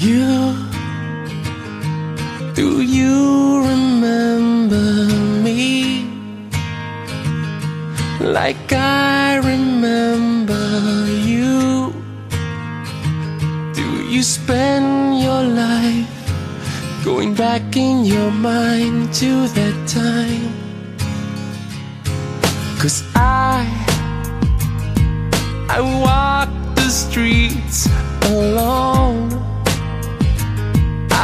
You, do you remember me like I remember you? Do you spend your life going back in your mind to that time? Cause I, I walk the streets alone.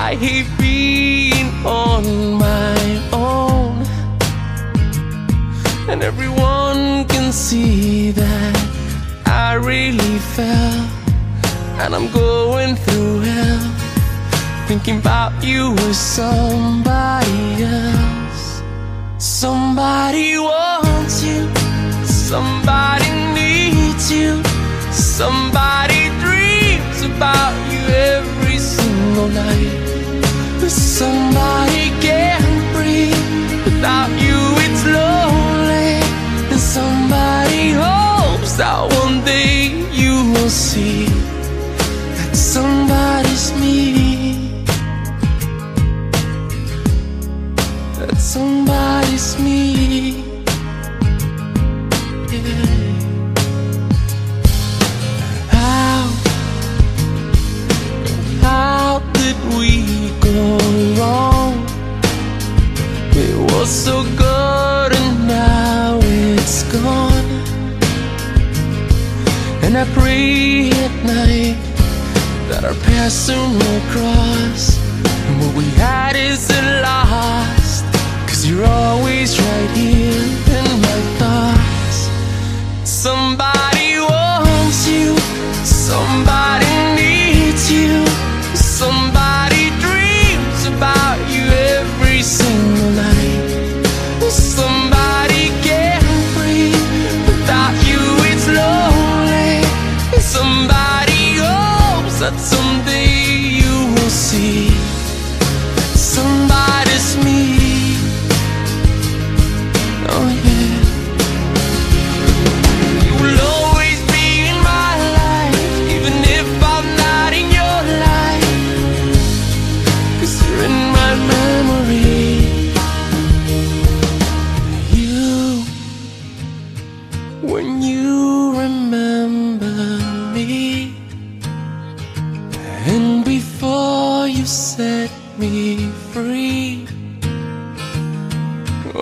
I hate being on my own. And everyone can see that I really fell. And I'm going through hell. Thinking about you with somebody else. Somebody wants you. Somebody needs you. Somebody dreams about you every single night. Somebody can't breathe without you, it's lonely. And somebody hopes that one day you will see that somebody's me. That somebody's me. Was so good and now it's gone. And I pray at night that our paths soon will cross. And what we had isn't lost. That someday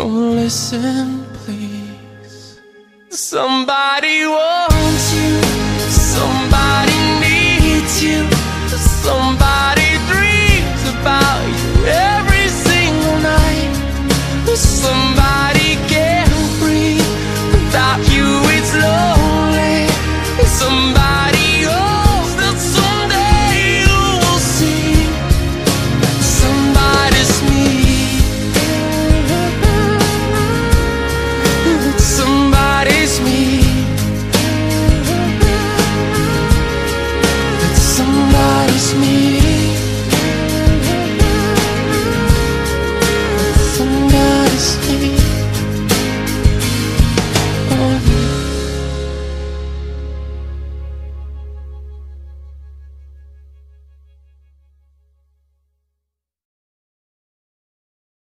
Oh, listen, please. Somebody